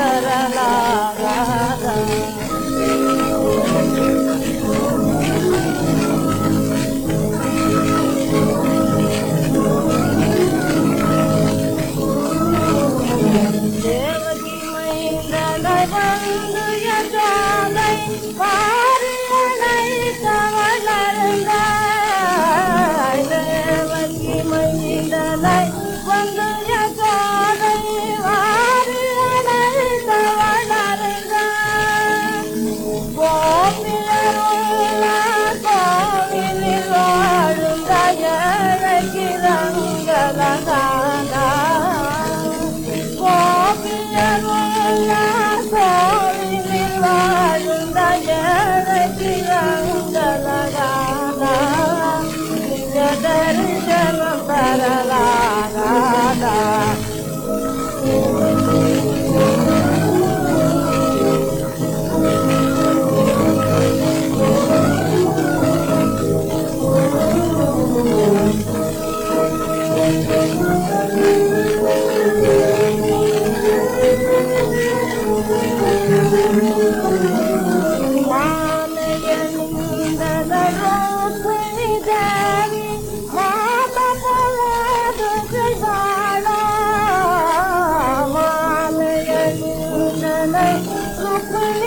सरला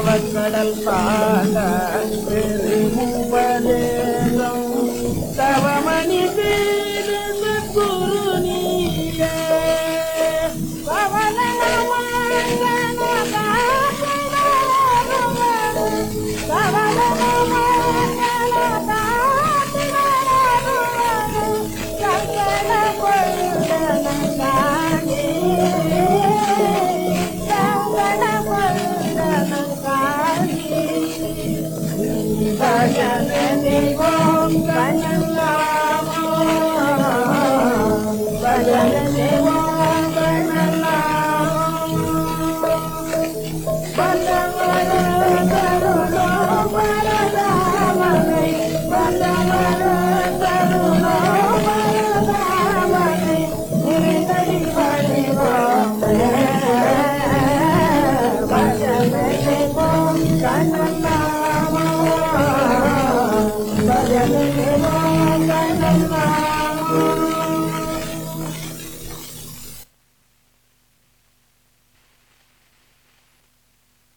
அவன் கடல் பால